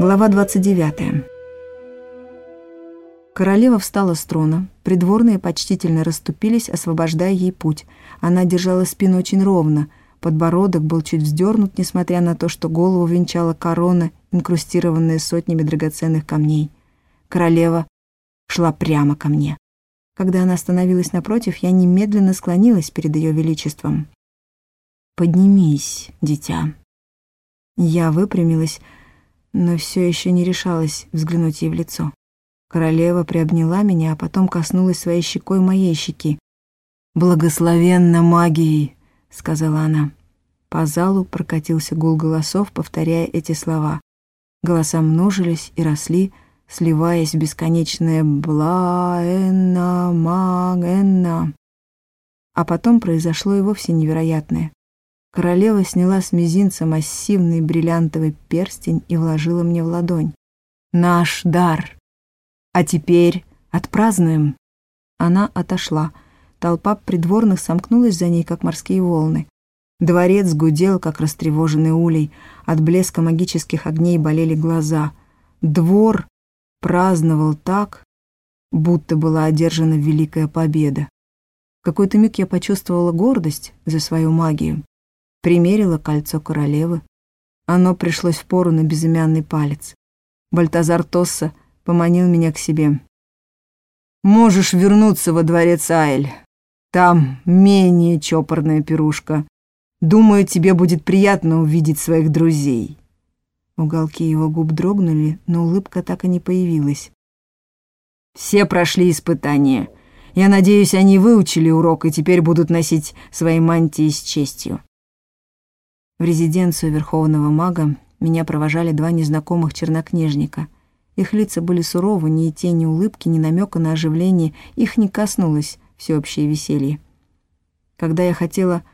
Глава 29. Королева встала с трона, придворные почтительно расступились, освобождая ей путь. Она держала спину очень ровно, подбородок был чуть вздернут, несмотря на то, что голову венчала корона, инкрустированная сотнями драгоценных камней. Королева шла прямо ко мне. Когда она остановилась напротив, я немедленно склонилась перед ее величеством. «Поднимись, дитя». Я выпрямилась, но все еще не решалась взглянуть ей в лицо. Королева приобняла меня, а потом коснулась своей щекой моей щеки. «Благословенна магией», — сказала она. По залу прокатился гул голосов, повторяя эти слова. Голоса множились и росли, сливаясь в бесконечное «бла-энна, маг-энна». А потом произошло и вовсе невероятное. Королева сняла с мизинца массивный бриллиантовый перстень и вложила мне в ладонь. «Наш дар! А теперь отпразднуем!» Она отошла. Толпа придворных сомкнулась за ней, как морские волны. Дворец гудел, как растревоженный улей. От блеска магических огней болели глаза. Двор праздновал так, будто была одержана великая победа. В какой-то миг я почувствовала гордость за свою магию примерила кольцо королевы. Оно пришлось в пору на безымянный палец. Бальтазар Тосса поманил меня к себе. «Можешь вернуться во дворец Айль. Там менее чопорная пирушка. Думаю, тебе будет приятно увидеть своих друзей». Уголки его губ дрогнули, но улыбка так и не появилась. «Все прошли испытания. Я надеюсь, они выучили урок и теперь будут носить свои мантии с честью. В резиденцию верховного мага меня провожали два незнакомых чернокнижника. Их лица были суровы, ни тени улыбки, ни намека на оживление, их не коснулось всеобщее веселье. Когда я хотела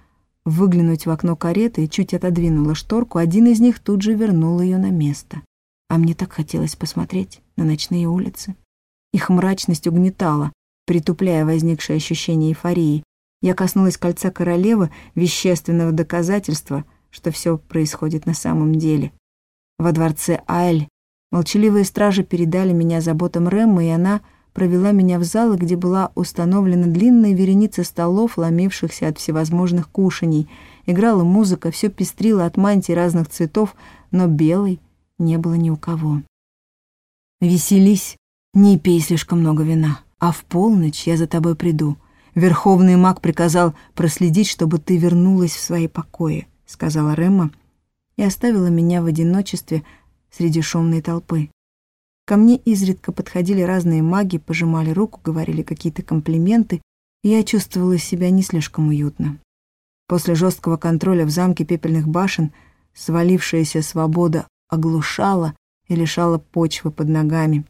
выглянуть в окно кареты и чуть отодвинула шторку, один из них тут же вернул ее на место. А мне так хотелось посмотреть на ночные улицы. Их мрачность угнетала, притупляя возникшее ощущение эйфории. Я коснулась кольца королевы, вещественного доказательства — что все происходит на самом деле. Во дворце Айль молчаливые стражи передали меня заботам Рэммы, и она провела меня в залы, где была установлена длинная вереница столов, ломившихся от всевозможных кушаний. Играла музыка, все пестрило от мантий разных цветов, но белой не было ни у кого. «Веселись, не пей слишком много вина, а в полночь я за тобой приду. Верховный маг приказал проследить, чтобы ты вернулась в свои покои сказала Ремма и оставила меня в одиночестве среди шумной толпы. Ко мне изредка подходили разные маги, пожимали руку, говорили какие-то комплименты, и я чувствовала себя не слишком уютно. После жесткого контроля в замке пепельных башен свалившаяся свобода оглушала и лишала почвы под ногами.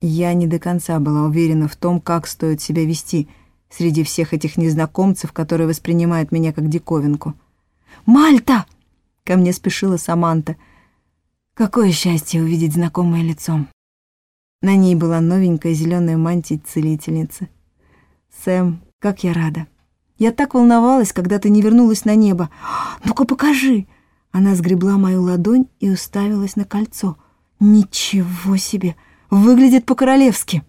Я не до конца была уверена в том, как стоит себя вести среди всех этих незнакомцев, которые воспринимают меня как диковинку. «Мальта!» — ко мне спешила Саманта. Какое счастье увидеть знакомое лицо. На ней была новенькая зеленая мантия целительницы. «Сэм, как я рада! Я так волновалась, когда ты не вернулась на небо. Ну-ка покажи!» Она сгребла мою ладонь и уставилась на кольцо. «Ничего себе! Выглядит по-королевски!»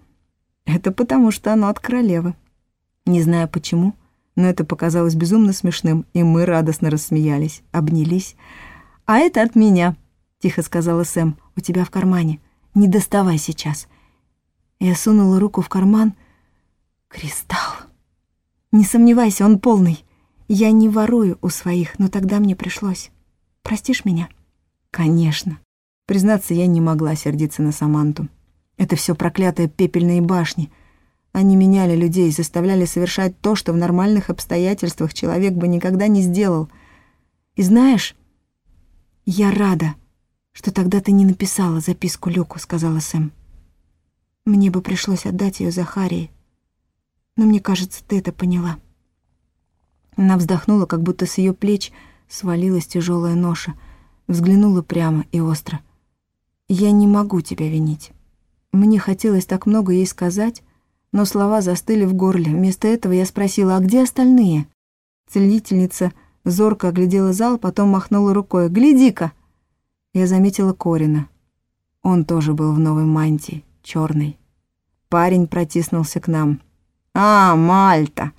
«Это потому, что оно от королевы». Не знаю почему, но это показалось безумно смешным, и мы радостно рассмеялись, обнялись. «А это от меня», — тихо сказала Сэм, — «у тебя в кармане. Не доставай сейчас». Я сунула руку в карман. «Кристалл». «Не сомневайся, он полный. Я не ворую у своих, но тогда мне пришлось. Простишь меня?» «Конечно». Признаться, я не могла сердиться на Саманту. Это все проклятые пепельные башни — они меняли людей, заставляли совершать то, что в нормальных обстоятельствах человек бы никогда не сделал. И знаешь, я рада, что тогда ты не написала записку Люку, сказала Сэм. Мне бы пришлось отдать ее Захарии. Но мне кажется, ты это поняла. Она вздохнула, как будто с ее плеч свалилась тяжелая ноша, взглянула прямо и остро. «Я не могу тебя винить. Мне хотелось так много ей сказать, но слова застыли в горле. Вместо этого я спросила, а где остальные? Целительница зорко оглядела зал, потом махнула рукой. «Гляди-ка!» Я заметила Корина. Он тоже был в новой мантии, черной. Парень протиснулся к нам. «А, Мальта!»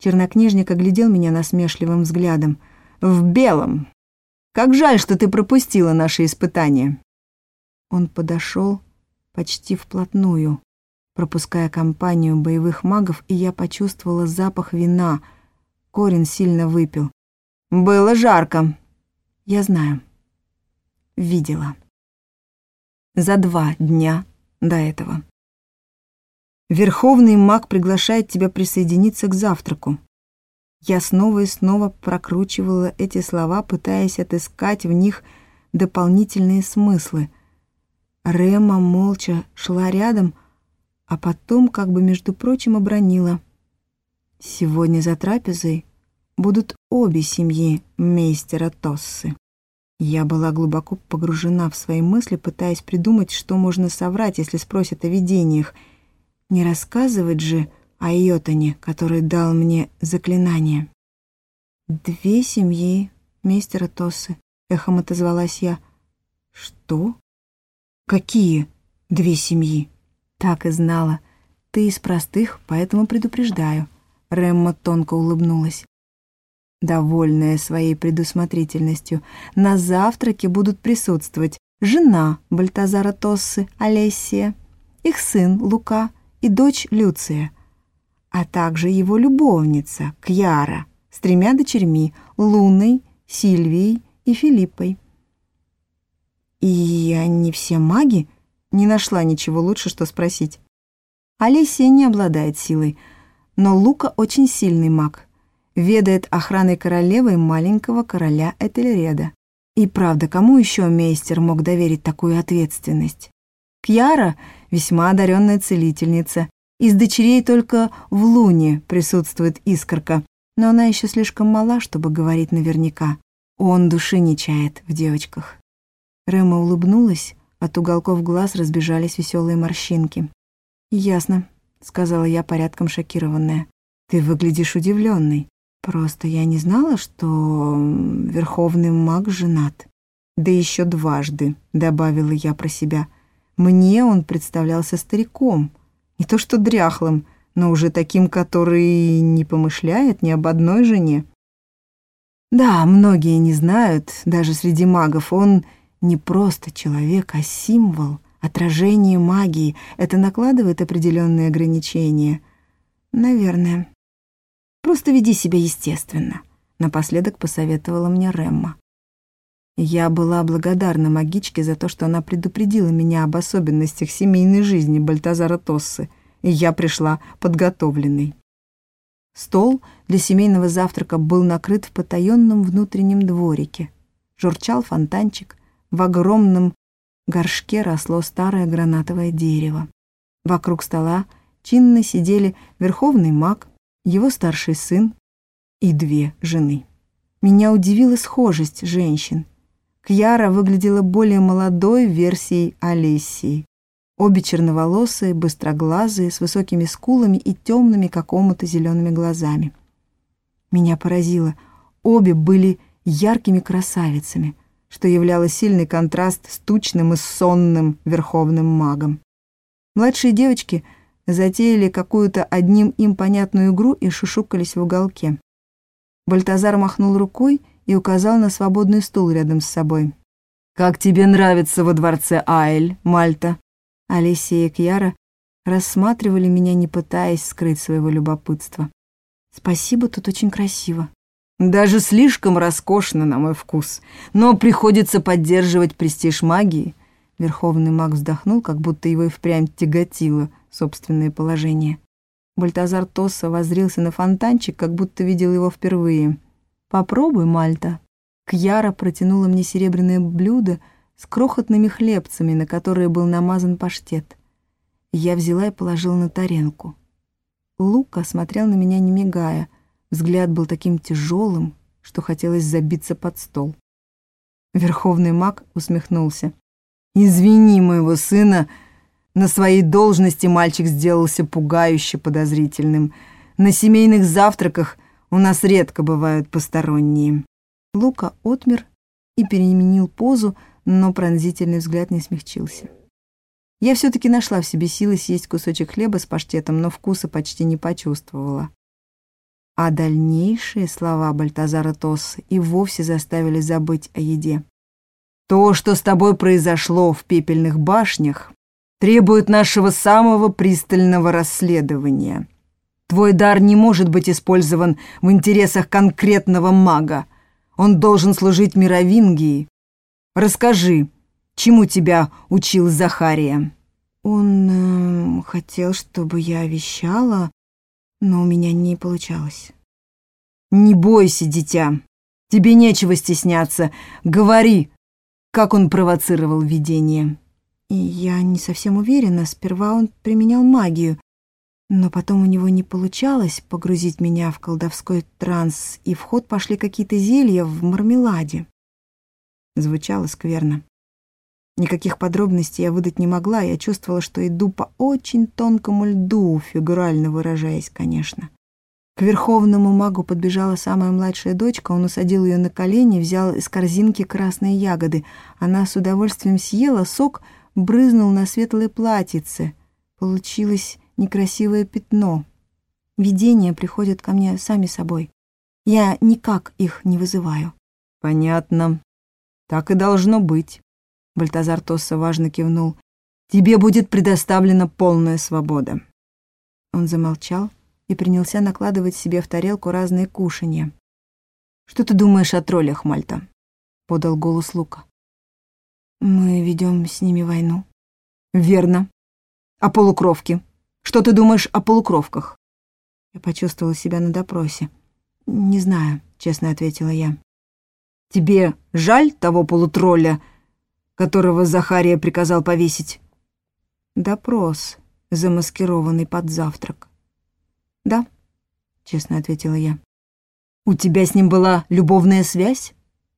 Чернокнижник оглядел меня насмешливым взглядом. «В белом! Как жаль, что ты пропустила наши испытания!» Он подошел почти вплотную, пропуская компанию боевых магов, и я почувствовала запах вина. Корин сильно выпил. «Было жарко!» «Я знаю. Видела. За два дня до этого». Верховный маг приглашает тебя присоединиться к завтраку. Я снова и снова прокручивала эти слова, пытаясь отыскать в них дополнительные смыслы. Рема молча шла рядом, а потом, как бы между прочим, обронила. «Сегодня за трапезой будут обе семьи мейстера Тоссы». Я была глубоко погружена в свои мысли, пытаясь придумать, что можно соврать, если спросят о видениях — не рассказывать же о Йотане, который дал мне заклинание. «Две семьи мистера Тоссы», — эхом отозвалась я. «Что? Какие две семьи?» «Так и знала. Ты из простых, поэтому предупреждаю». Ремма тонко улыбнулась. Довольная своей предусмотрительностью, на завтраке будут присутствовать жена Бальтазара Тоссы, Олесия, их сын Лука и дочь Люция, а также его любовница Кьяра с тремя дочерьми Луной, Сильвией и Филиппой. И они все маги? Не нашла ничего лучше, что спросить. Алисия не обладает силой, но Лука очень сильный маг, ведает охраной королевы маленького короля Этельреда. И правда, кому еще мейстер мог доверить такую ответственность? Кьяра — весьма одаренная целительница. Из дочерей только в Луне присутствует искорка, но она еще слишком мала, чтобы говорить наверняка. Он души не чает в девочках. Рема улыбнулась, от уголков глаз разбежались веселые морщинки. «Ясно», — сказала я порядком шокированная. «Ты выглядишь удивленной. Просто я не знала, что верховный маг женат. Да еще дважды», — добавила я про себя. Мне он представлялся стариком, не то что дряхлым, но уже таким, который не помышляет ни об одной жене. Да, многие не знают, даже среди магов, он не просто человек, а символ, отражение магии. Это накладывает определенные ограничения. Наверное. Просто веди себя естественно, напоследок посоветовала мне Ремма. Я была благодарна магичке за то, что она предупредила меня об особенностях семейной жизни Бальтазара Тоссы, и я пришла подготовленной. Стол для семейного завтрака был накрыт в потаенном внутреннем дворике. Журчал фонтанчик, в огромном горшке росло старое гранатовое дерево. Вокруг стола чинно сидели верховный маг, его старший сын и две жены. Меня удивила схожесть женщин — Кьяра выглядела более молодой версией Алисии. Обе черноволосые, быстроглазые, с высокими скулами и темными какому-то зелеными глазами. Меня поразило, обе были яркими красавицами, что являло сильный контраст с тучным и сонным верховным магом. Младшие девочки затеяли какую-то одним им понятную игру и шушукались в уголке. Бальтазар махнул рукой, и указал на свободный стул рядом с собой. «Как тебе нравится во дворце Айль, Мальта?» Алисия и Кьяра рассматривали меня, не пытаясь скрыть своего любопытства. «Спасибо, тут очень красиво». «Даже слишком роскошно, на мой вкус. Но приходится поддерживать престиж магии». Верховный маг вздохнул, как будто его и впрямь тяготило собственное положение. Бальтазар Тосса воззрился на фонтанчик, как будто видел его впервые. «Попробуй, Мальта». Кьяра протянула мне серебряное блюдо с крохотными хлебцами, на которые был намазан паштет. Я взяла и положила на тарелку. Лука смотрел на меня не мигая. Взгляд был таким тяжелым, что хотелось забиться под стол. Верховный маг усмехнулся. «Извини моего сына, на своей должности мальчик сделался пугающе подозрительным. На семейных завтраках у нас редко бывают посторонние». Лука отмер и переменил позу, но пронзительный взгляд не смягчился. Я все-таки нашла в себе силы съесть кусочек хлеба с паштетом, но вкуса почти не почувствовала. А дальнейшие слова Бальтазара Тосса и вовсе заставили забыть о еде. «То, что с тобой произошло в пепельных башнях, требует нашего самого пристального расследования. Твой дар не может быть использован в интересах конкретного мага. Он должен служить мировингии. Расскажи, чему тебя учил Захария?» Он э, хотел, чтобы я вещала, но у меня не получалось. «Не бойся, дитя. Тебе нечего стесняться. Говори, как он провоцировал видение». И я не совсем уверена. Сперва он применял магию, но потом у него не получалось погрузить меня в колдовской транс, и в ход пошли какие-то зелья в мармеладе. Звучало скверно. Никаких подробностей я выдать не могла, я чувствовала, что иду по очень тонкому льду, фигурально выражаясь, конечно. К верховному магу подбежала самая младшая дочка, он усадил ее на колени, взял из корзинки красные ягоды. Она с удовольствием съела, сок брызнул на светлое платьице. Получилось некрасивое пятно. Видения приходят ко мне сами собой. Я никак их не вызываю. Понятно. Так и должно быть. Бальтазар Тосса важно кивнул. «Тебе будет предоставлена полная свобода». Он замолчал и принялся накладывать себе в тарелку разные кушанья. «Что ты думаешь о троллях, Мальта?» — подал голос Лука. «Мы ведем с ними войну». «Верно. А полукровки? Что ты думаешь о полукровках?» Я почувствовала себя на допросе. «Не знаю», — честно ответила я. «Тебе жаль того полутролля, которого Захария приказал повесить? Допрос, замаскированный под завтрак. Да, честно ответила я. У тебя с ним была любовная связь?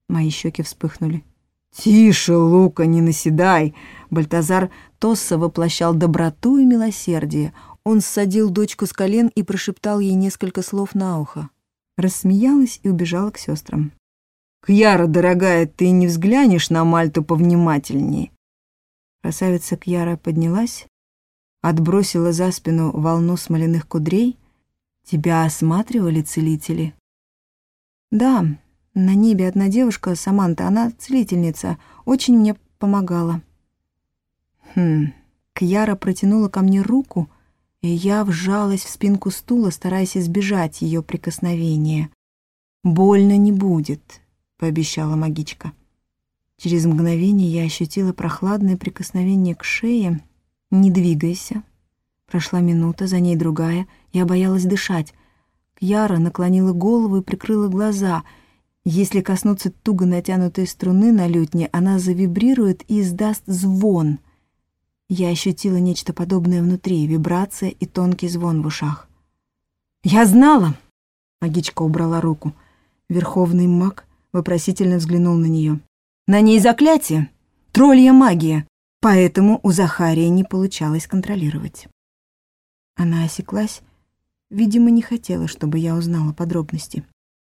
Мои щеки вспыхнули. «Тише, Лука, не наседай!» Бальтазар Тосса воплощал доброту и милосердие. Он ссадил дочку с колен и прошептал ей несколько слов на ухо. Рассмеялась и убежала к сестрам. «Кьяра, дорогая, ты не взглянешь на Мальту повнимательней?» Красавица Кьяра поднялась, отбросила за спину волну смоляных кудрей. «Тебя осматривали целители?» «Да, на небе одна девушка, Саманта, она целительница, очень мне помогала». «Хм...» Кьяра протянула ко мне руку, и я вжалась в спинку стула, стараясь избежать ее прикосновения. «Больно не будет», — пообещала магичка. Через мгновение я ощутила прохладное прикосновение к шее. «Не двигайся». Прошла минута, за ней другая. Я боялась дышать. Кьяра наклонила голову и прикрыла глаза. Если коснуться туго натянутой струны на лютне, она завибрирует и издаст звон. Я ощутила нечто подобное внутри, вибрация и тонкий звон в ушах. «Я знала!» — магичка убрала руку. Верховный маг вопросительно взглянул на нее. «На ней заклятие, троллья магия, поэтому у Захария не получалось контролировать». Она осеклась, видимо, не хотела, чтобы я узнала подробности.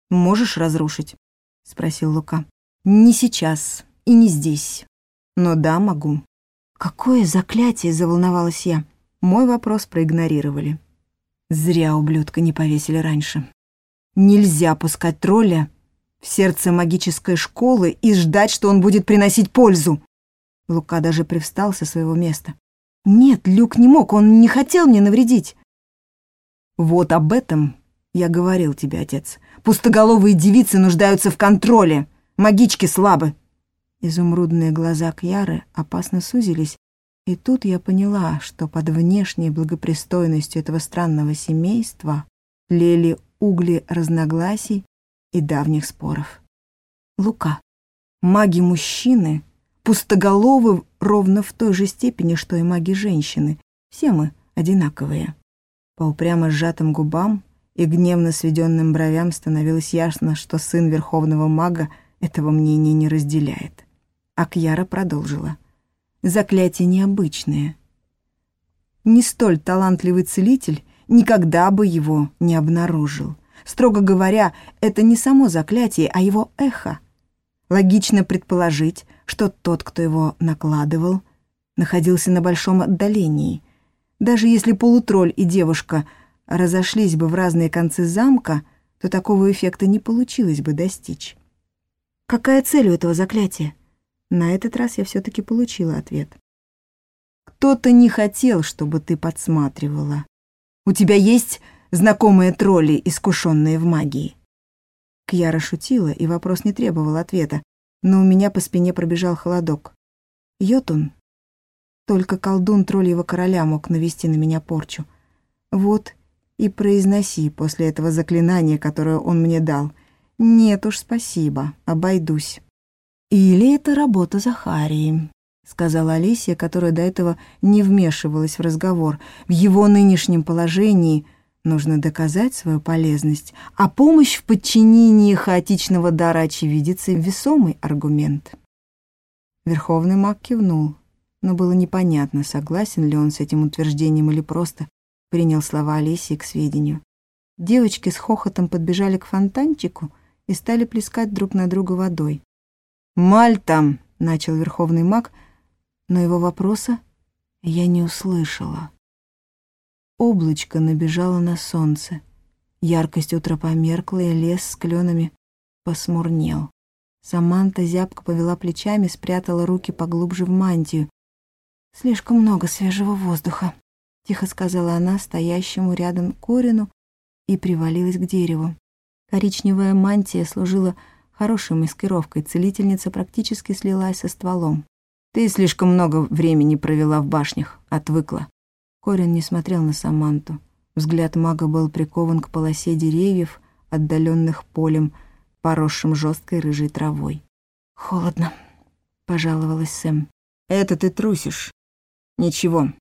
«Можешь разрушить?» — спросил Лука. «Не сейчас и не здесь, но да, могу». «Какое заклятие?» — заволновалась я. Мой вопрос проигнорировали. Зря ублюдка не повесили раньше. Нельзя пускать тролля в сердце магической школы и ждать, что он будет приносить пользу. Лука даже привстал со своего места. Нет, Люк не мог, он не хотел мне навредить. Вот об этом я говорил тебе, отец. Пустоголовые девицы нуждаются в контроле. Магички слабы. Изумрудные глаза Кьяры опасно сузились, и тут я поняла, что под внешней благопристойностью этого странного семейства лели угли разногласий и давних споров. Лука. Маги-мужчины пустоголовы ровно в той же степени, что и маги-женщины. Все мы одинаковые. По упрямо сжатым губам и гневно сведенным бровям становилось ясно, что сын верховного мага этого мнения не разделяет. Акьяра продолжила. Заклятие необычное. Не столь талантливый целитель никогда бы его не обнаружил. Строго говоря, это не само заклятие, а его эхо. Логично предположить, что тот, кто его накладывал, находился на большом отдалении. Даже если полутролль и девушка разошлись бы в разные концы замка, то такого эффекта не получилось бы достичь. Какая цель у этого заклятия? На этот раз я все-таки получила ответ. Кто-то не хотел, чтобы ты подсматривала. У тебя есть знакомые тролли, искушенные в магии? Кьяра шутила, и вопрос не требовал ответа, но у меня по спине пробежал холодок. Йотун. Только колдун тролльего короля мог навести на меня порчу. Вот и произноси после этого заклинания, которое он мне дал. Нет уж, спасибо, обойдусь. Или это работа Захарии, сказала Алисия, которая до этого не вмешивалась в разговор. В его нынешнем положении нужно доказать свою полезность, а помощь в подчинении хаотичного дара очевидится весомый аргумент. Верховный маг кивнул, но было непонятно, согласен ли он с этим утверждением или просто принял слова Алисии к сведению. Девочки с хохотом подбежали к фонтанчику и стали плескать друг на друга водой. «Мальтам!» — начал верховный маг, но его вопроса я не услышала. Облачко набежало на солнце. Яркость утра померкла, и лес с кленами посмурнел. Саманта зябко повела плечами, спрятала руки поглубже в мантию. Слишком много свежего воздуха. — тихо сказала она стоящему рядом Корину и привалилась к дереву. Коричневая мантия служила хорошей маскировкой, целительница практически слилась со стволом. «Ты слишком много времени провела в башнях, отвыкла». Корин не смотрел на Саманту. Взгляд мага был прикован к полосе деревьев, отдаленных полем, поросшим жесткой рыжей травой. «Холодно», — пожаловалась Сэм. «Это ты трусишь. Ничего,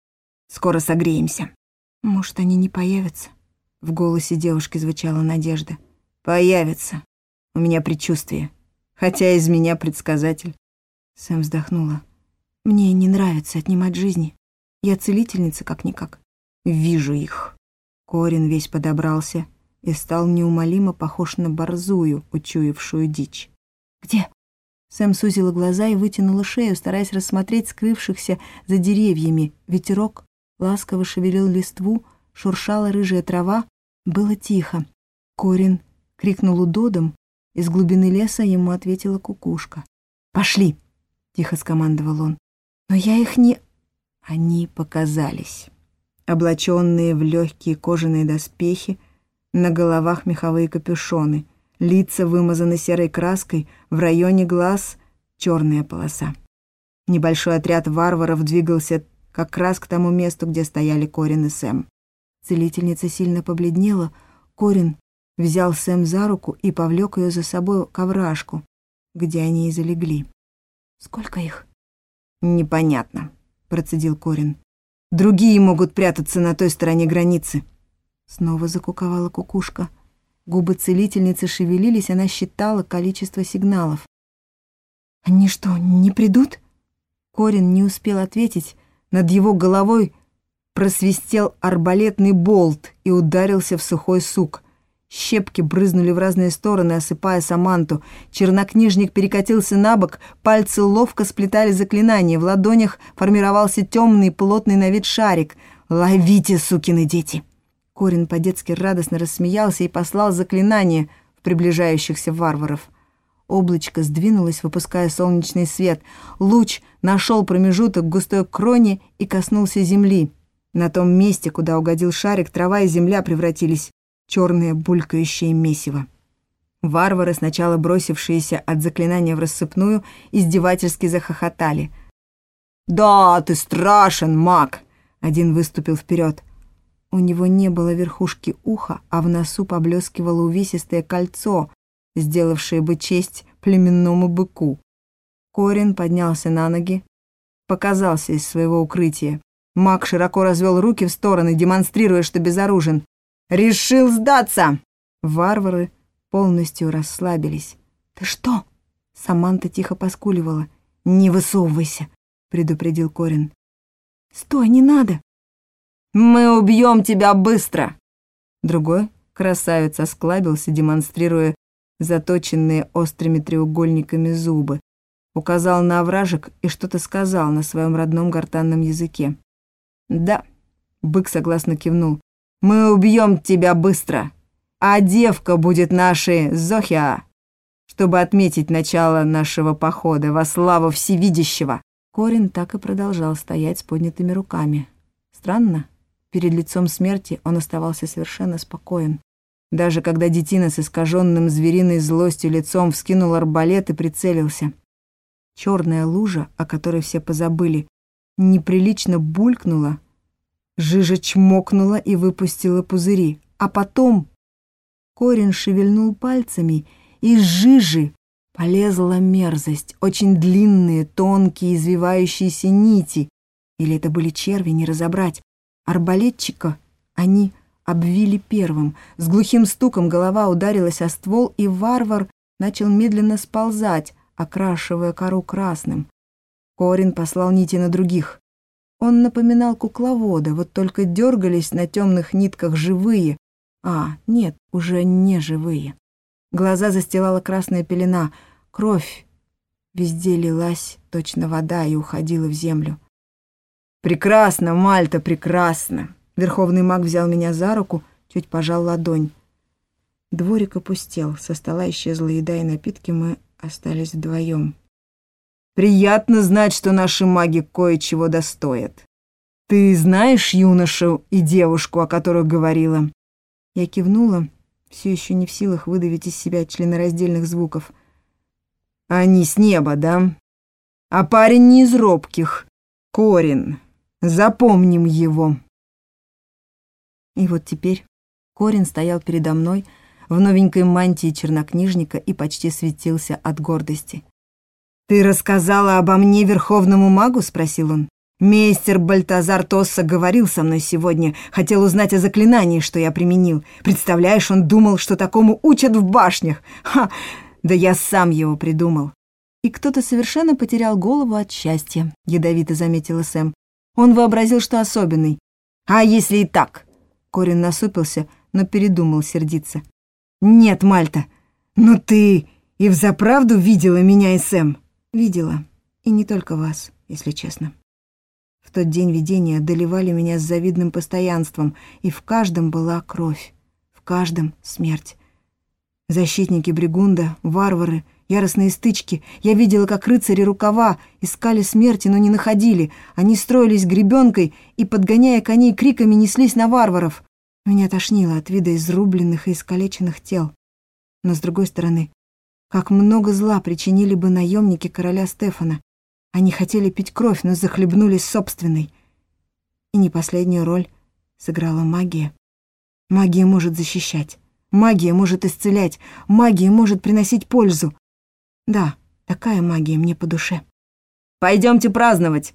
Скоро согреемся». «Может, они не появятся?» В голосе девушки звучала надежда. «Появятся. У меня предчувствие. Хотя из меня предсказатель». Сэм вздохнула. «Мне не нравится отнимать жизни. Я целительница как-никак. Вижу их». Корин весь подобрался и стал неумолимо похож на борзую, учуявшую дичь. «Где?» Сэм сузила глаза и вытянула шею, стараясь рассмотреть скрывшихся за деревьями. Ветерок ласково шевелил листву, шуршала рыжая трава, было тихо. Корин крикнул удодом, из глубины леса ему ответила кукушка. «Пошли!» — тихо скомандовал он. «Но я их не...» Они показались. Облаченные в легкие кожаные доспехи, на головах меховые капюшоны, лица вымазаны серой краской, в районе глаз черная полоса. Небольшой отряд варваров двигался как раз к тому месту, где стояли Корин и Сэм. Целительница сильно побледнела. Корин взял Сэм за руку и повлек ее за собой к овражку, где они и залегли. «Сколько их?» «Непонятно», — процедил Корин. «Другие могут прятаться на той стороне границы». Снова закуковала кукушка. Губы целительницы шевелились, она считала количество сигналов. «Они что, не придут?» Корин не успел ответить, над его головой просвистел арбалетный болт и ударился в сухой сук. Щепки брызнули в разные стороны, осыпая Саманту. Чернокнижник перекатился на бок, пальцы ловко сплетали заклинания. В ладонях формировался темный, плотный на вид шарик. «Ловите, сукины дети!» Корин по-детски радостно рассмеялся и послал заклинание в приближающихся варваров. Облачко сдвинулось, выпуская солнечный свет. Луч нашел промежуток густой кроне и коснулся земли. На том месте, куда угодил шарик, трава и земля превратились черное булькающее месиво. Варвары, сначала бросившиеся от заклинания в рассыпную, издевательски захохотали. «Да, ты страшен, маг!» Один выступил вперед. У него не было верхушки уха, а в носу поблескивало увесистое кольцо, сделавшие бы честь племенному быку. Корин поднялся на ноги, показался из своего укрытия. Маг широко развел руки в стороны, демонстрируя, что безоружен. «Решил сдаться!» Варвары полностью расслабились. «Ты что?» Саманта тихо поскуливала. «Не высовывайся», — предупредил Корин. «Стой, не надо!» «Мы убьем тебя быстро!» Другой красавец осклабился, демонстрируя заточенные острыми треугольниками зубы. указал на овражек и что-то сказал на своем родном гортанном языке. «Да», — бык согласно кивнул, — «мы убьем тебя быстро, а девка будет нашей Зохиа, чтобы отметить начало нашего похода во славу Всевидящего». Корин так и продолжал стоять с поднятыми руками. Странно, перед лицом смерти он оставался совершенно спокоен. Даже когда детина с искаженным звериной злостью лицом вскинул арбалет и прицелился. Черная лужа, о которой все позабыли, неприлично булькнула, жижа чмокнула и выпустила пузыри. А потом Корин шевельнул пальцами, и из жижи полезла мерзость, очень длинные, тонкие, извивающиеся нити. Или это были черви, не разобрать. Арбалетчика они обвили первым. С глухим стуком голова ударилась о ствол, и варвар начал медленно сползать, окрашивая кору красным. Корин послал нити на других. Он напоминал кукловода, вот только дергались на темных нитках живые. А, нет, уже не живые. Глаза застилала красная пелена, кровь. Везде лилась точно вода и уходила в землю. «Прекрасно, Мальта, прекрасно!» Верховный маг взял меня за руку, чуть пожал ладонь. Дворик опустел, со стола исчезла еда и напитки, мы остались вдвоем. «Приятно знать, что наши маги кое-чего достоят. Ты знаешь юношу и девушку, о которых говорила?» Я кивнула, все еще не в силах выдавить из себя членораздельных звуков. «Они с неба, да? А парень не из робких. Корин. Запомним его». И вот теперь Корин стоял передо мной в новенькой мантии чернокнижника и почти светился от гордости. «Ты рассказала обо мне верховному магу?» — спросил он. «Мейстер Бальтазар Тосса говорил со мной сегодня, хотел узнать о заклинании, что я применил. Представляешь, он думал, что такому учат в башнях. Ха! Да я сам его придумал». И кто-то совершенно потерял голову от счастья, ядовито заметила Сэм. Он вообразил, что особенный. «А если и так?» Корин насупился, но передумал сердиться. «Нет, Мальта, но ты и взаправду видела меня и Сэм?» «Видела. И не только вас, если честно». В тот день видения одолевали меня с завидным постоянством, и в каждом была кровь, в каждом смерть. Защитники Бригунда, варвары, яростные стычки. Я видела, как рыцари рукава искали смерти, но не находили. Они строились гребенкой и, подгоняя коней криками, неслись на варваров. Меня тошнило от вида изрубленных и искалеченных тел. Но, с другой стороны, как много зла причинили бы наемники короля Стефана. Они хотели пить кровь, но захлебнулись собственной. И не последнюю роль сыграла магия. Магия может защищать. Магия может исцелять. Магия может приносить пользу. Да, такая магия мне по душе. «Пойдемте праздновать!»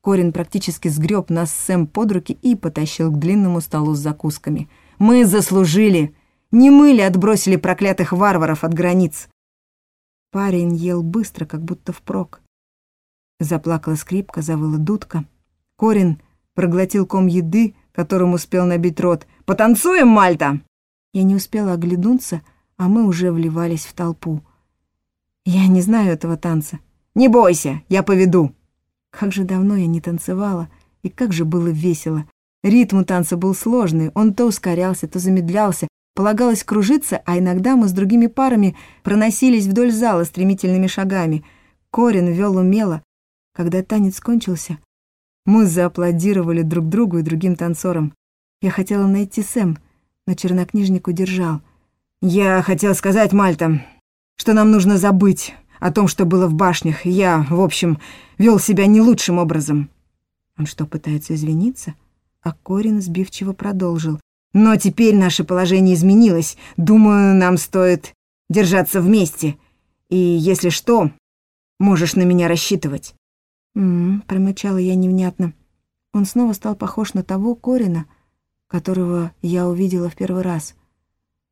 Корин практически сгреб нас с Сэм под руки и потащил к длинному столу с закусками. «Мы заслужили! Не мы ли отбросили проклятых варваров от границ?» Парень ел быстро, как будто впрок. Заплакала скрипка, завыла дудка. Корин проглотил ком еды, которым успел набить рот. «Потанцуем, Мальта!» Я не успела оглянуться, а мы уже вливались в толпу. Я не знаю этого танца. Не бойся, я поведу. Как же давно я не танцевала, и как же было весело. Ритм танца был сложный, он то ускорялся, то замедлялся. Полагалось кружиться, а иногда мы с другими парами проносились вдоль зала стремительными шагами. Корин вел умело. Когда танец кончился, мы зааплодировали друг другу и другим танцорам. Я хотела найти Сэм, но чернокнижник удержал. «Я хотел сказать, Мальта, что нам нужно забыть о том, что было в башнях. Я, в общем, вел себя не лучшим образом». Он что, пытается извиниться? А Корин сбивчиво продолжил. «Но теперь наше положение изменилось. Думаю, нам стоит держаться вместе. И если что, можешь на меня рассчитывать». «М-м», промычала я невнятно. Он снова стал похож на того Корина, которого я увидела в первый раз —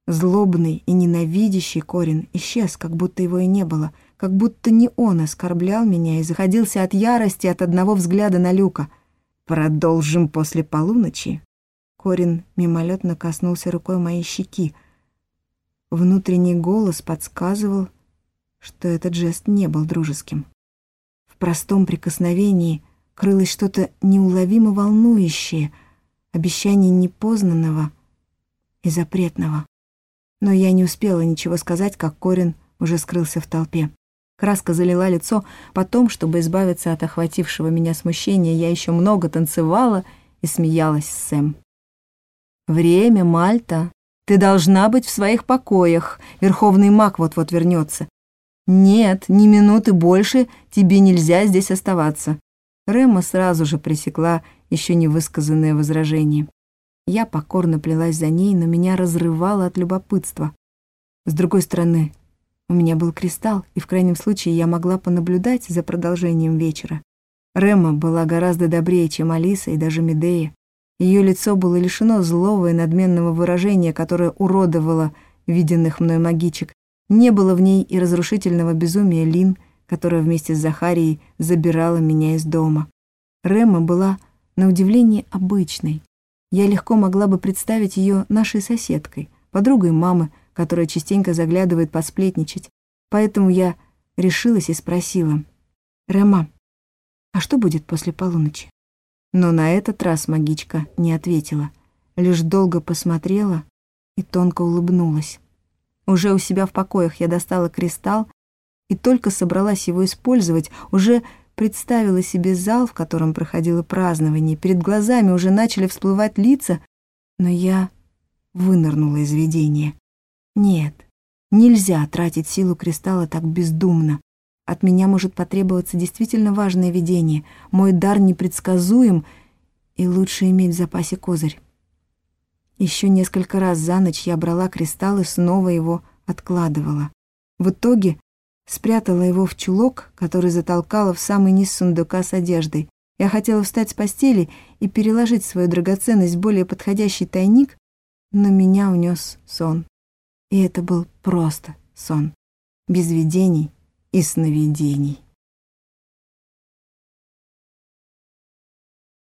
Злобный и ненавидящий Корин исчез, как будто его и не было, как будто не он оскорблял меня и заходился от ярости от одного взгляда на Люка. «Продолжим после полуночи». Корин мимолетно коснулся рукой моей щеки. Внутренний голос подсказывал, что этот жест не был дружеским. простом прикосновении крылось что-то неуловимо волнующее, обещание непознанного и запретного. Но я не успела ничего сказать, как Корин уже скрылся в толпе. Краска залила лицо, потом, чтобы избавиться от охватившего меня смущения, я еще много танцевала и смеялась с Сэм. «Время, Мальта. Ты должна быть в своих покоях. Верховный маг вот-вот вернется. Нет, ни минуты больше тебе нельзя здесь оставаться». Рема сразу же пресекла еще невысказанное возражение. Я покорно плелась за ней, но меня разрывало от любопытства. С другой стороны, у меня был кристалл, и в крайнем случае я могла понаблюдать за продолжением вечера. Рема была гораздо добрее, чем Алиса и даже Медея. Ее лицо было лишено злого и надменного выражения, которое уродовало виденных мной магичек. Не было в ней и разрушительного безумия Лин, которая вместе с Захарией забирала меня из дома. Рема была, на удивление, обычной. Я легко могла бы представить ее нашей соседкой, подругой мамы, которая частенько заглядывает посплетничать. Поэтому я решилась и спросила. «Рема, а что будет после полуночи?» Но на этот раз магичка не ответила, лишь долго посмотрела и тонко улыбнулась. Уже у себя в покоях я достала кристалл и только собралась его использовать, уже представила себе зал, в котором проходило празднование, перед глазами уже начали всплывать лица, но я вынырнула из видения. Нет, нельзя тратить силу кристалла так бездумно. От меня может потребоваться действительно важное видение. Мой дар непредсказуем, и лучше иметь в запасе козырь. Еще несколько раз за ночь я брала кристалл и снова его откладывала. В итоге спрятала его в чулок, который затолкала в самый низ сундука с одеждой. Я хотела встать с постели и переложить свою драгоценность в более подходящий тайник, но меня унес сон. И это был просто сон, без видений и сновидений.